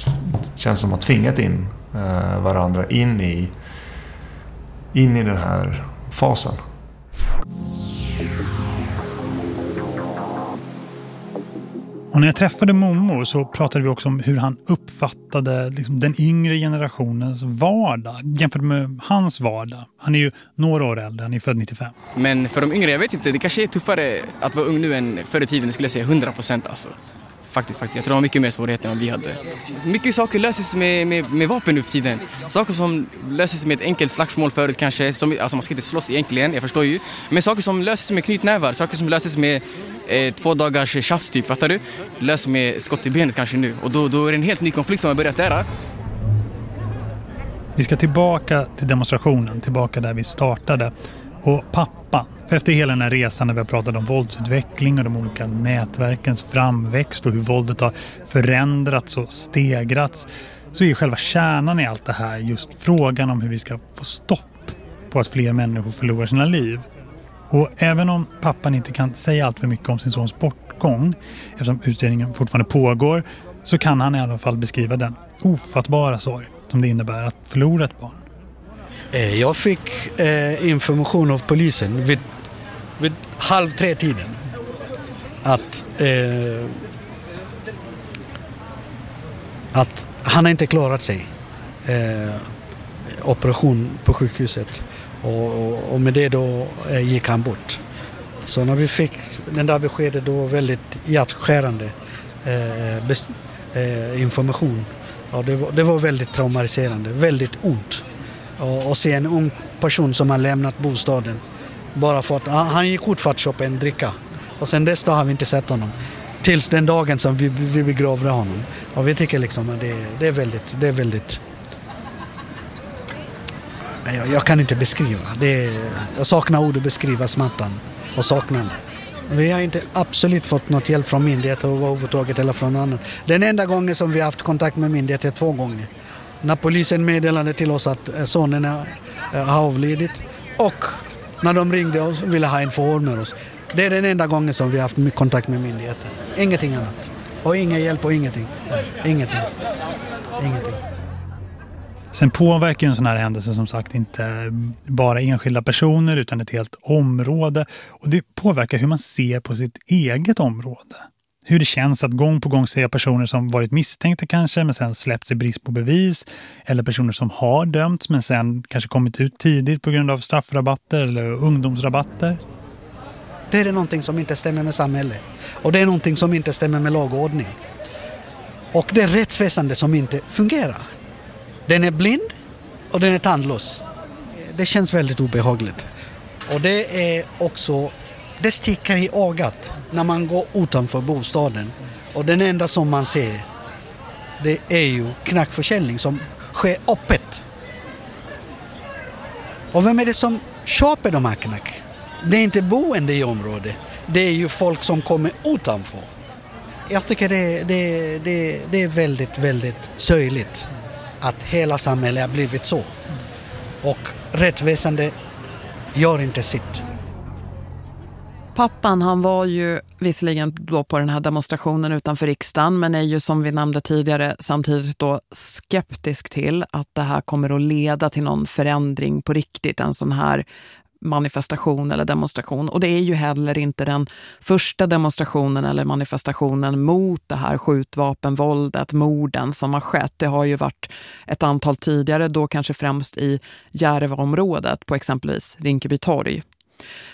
känns som att tvingat in eh, varandra in i, in i den här fasen. Och när jag träffade Momo så pratade vi också om hur han uppfattade liksom, den yngre generationens vardag jämfört med hans vardag. Han är ju några år äldre, han är född 95. Men för de yngre, jag vet inte, det kanske är tuffare att vara ung nu än förr i tiden, skulle jag säga 100 procent alltså. Faktiskt, faktiskt. Jag tror de har mycket mer svårigheter än vi hade. Mycket saker löses med, med, med vapen nu för tiden. Saker som löses med ett enkelt slagsmål förut kanske. Som, alltså man ska inte slåss egentligen, jag förstår ju. Men saker som löses med knytnävar, saker som löses med eh, två dagars tjafs typ, fattar du? Löses med skott i benet kanske nu. Och då, då är det en helt ny konflikt som har börjat där. Vi ska tillbaka till demonstrationen, tillbaka där vi startade. Och pappan, för efter hela den här resan när vi har pratat om våldsutveckling och de olika nätverkens framväxt och hur våldet har förändrats och stegrats så är själva kärnan i allt det här just frågan om hur vi ska få stopp på att fler människor förlorar sina liv. Och även om pappan inte kan säga allt för mycket om sin sons bortgång eftersom utredningen fortfarande pågår så kan han i alla fall beskriva den ofattbara sorg som det innebär att förlora ett barn. Eh, jag fick eh, information av polisen vid, vid halv tre tiden att, eh, att han inte klarat sig. Eh, operation på sjukhuset och, och, och med det då eh, gick han bort. Så när vi fick den där beskedet då var väldigt hjärtskärande eh, eh information. Ja, det, var, det var väldigt traumatiserande, väldigt ont och, och se en ung person som har lämnat bostaden. Bara för att ah, han gick ut för att köpa en dricka. Och sen dess har vi inte sett honom. Tills den dagen som vi, vi begravde honom. Och vi tycker liksom att det, det, är väldigt, det är väldigt Jag, jag kan inte beskriva. Det är, jag saknar ord att beskriva smärtan och saknaden. Vi har inte absolut fått något hjälp från myndigheter överhuvudtaget eller från annan. Den enda gången som vi har haft kontakt med myndigheter är två gånger. När polisen meddelade till oss att eh, sonen eh, har avlidit och när de ringde och ville ha en förhör med oss. Det är den enda gången som vi har haft kontakt med myndigheter. Ingenting annat. Och ingen hjälp och ingenting. Ingenting. Ingenting. Sen påverkar ju en sån här händelse som sagt inte bara enskilda personer utan ett helt område. Och det påverkar hur man ser på sitt eget område. Hur det känns att gång på gång se personer som varit misstänkta kanske men sen släppts i brist på bevis. Eller personer som har dömts men sen kanske kommit ut tidigt på grund av straffrabatter eller ungdomsrabatter. Det är det någonting som inte stämmer med samhället. Och det är någonting som inte stämmer med lag och ordning. Och det är rättsväsende som inte fungerar. Den är blind och den är tandlös. Det känns väldigt obehagligt. Och det är också, det sticker i ögat när man går utanför bostaden. Och den enda som man ser, det är ju knackförsäljning som sker öppet. Och vem är det som köper de här knack? Det är inte boende i området. Det är ju folk som kommer utanför. Jag tycker det, det, det, det är väldigt, väldigt sorgligt att hela samhället har blivit så. Och rättsväsende gör inte sitt. Pappan han var ju visserligen då på den här demonstrationen utanför riksdagen men är ju som vi nämnde tidigare samtidigt då skeptisk till att det här kommer att leda till någon förändring på riktigt. En sån här manifestation eller demonstration. Och det är ju heller inte den första demonstrationen eller manifestationen mot det här skjutvapenvåldet, morden som har skett. Det har ju varit ett antal tidigare, då kanske främst i Järvaområdet på exempelvis Rinkeby torg.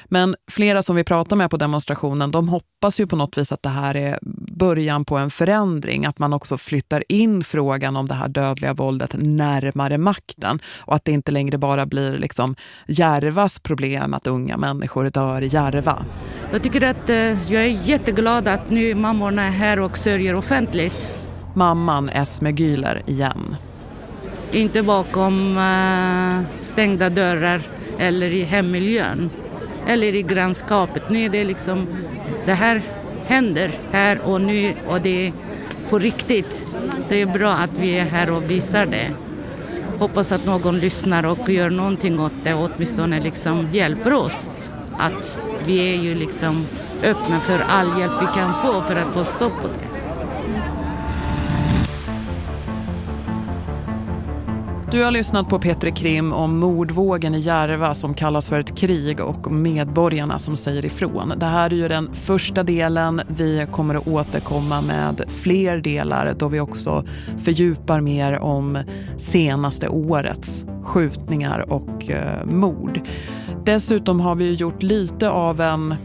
Men flera som vi pratar med på demonstrationen, de hoppas ju på något vis att det här är början på en förändring. Att man också flyttar in frågan om det här dödliga våldet närmare makten. Och att det inte längre bara blir liksom Järvas problem att unga människor dör i Järva. Jag tycker att eh, jag är jätteglad att nu mammorna är här och sörjer offentligt. Mamman Esme Güler igen. Inte bakom uh, stängda dörrar eller i hemmiljön eller i grannskapet. Nu är det liksom, det här händer här och nu och det är på riktigt. Det är bra att vi är här och visar det. Hoppas att någon lyssnar och gör någonting åt det och åtminstone liksom hjälper oss. Att vi är ju liksom öppna för all hjälp vi kan få för att få stopp på det. Du har lyssnat på Petre Krim om mordvågen i Järva som kallas för ett krig och medborgarna som säger ifrån. Det här är ju den första delen. Vi kommer att återkomma med fler delar då vi också fördjupar mer om senaste årets skjutningar och eh, mord. Dessutom har vi gjort lite av en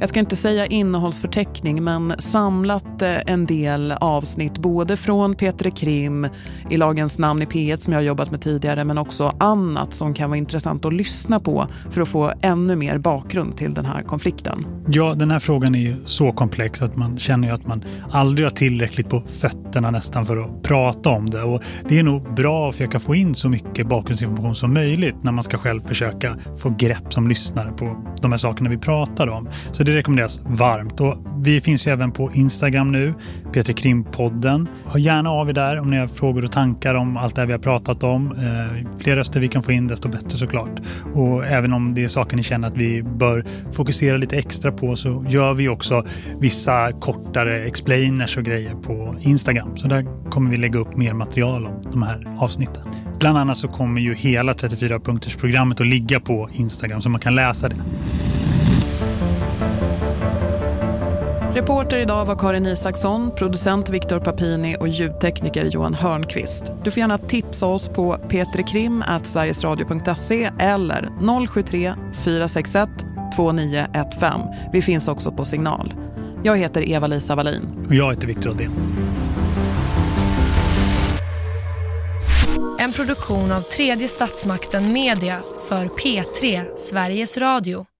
jag ska inte säga innehållsförteckning men samlat eh, en del avsnitt både från Peter Krim i Lagens namn i P1 som jag jobbat med tidigare men också annat som kan vara intressant att lyssna på för att få ännu mer bakgrund till den här konflikten. Ja, den här frågan är ju så komplex att man känner ju att man aldrig har tillräckligt på fötterna nästan för att prata om det och det är nog bra att försöka få in så mycket bakgrundsinformation som möjligt när man ska själv försöka få grepp som lyssnare på de här sakerna vi pratar om. Så det rekommenderas varmt. Och vi finns ju även på Instagram nu, Peter Krimpodden. Hör gärna av er där om ni har frågor och tankar om allt det vi har pratat om. Eh, fler röster vi kan få in desto bättre såklart. Och även om det är saker ni känner att vi bör fokusera lite extra på så gör vi också vissa kortare explainers och grejer på Instagram. Så där kommer vi lägga upp mer material om de här avsnitten. Bland annat så kommer ju hela 34-punktersprogrammet att ligga på Instagram så man kan läsa det. Reporter idag var Karin Isaksson, producent Viktor Papini och ljudtekniker Johan Hörnqvist. Du får gärna tipsa oss på petrekrim.sverigesradio.se eller 073 461 2915. Vi finns också på signal. Jag heter Eva-Lisa Wallin. Och jag heter Viktor Odén. En produktion av tredje statsmakten Media för P3 Sveriges Radio.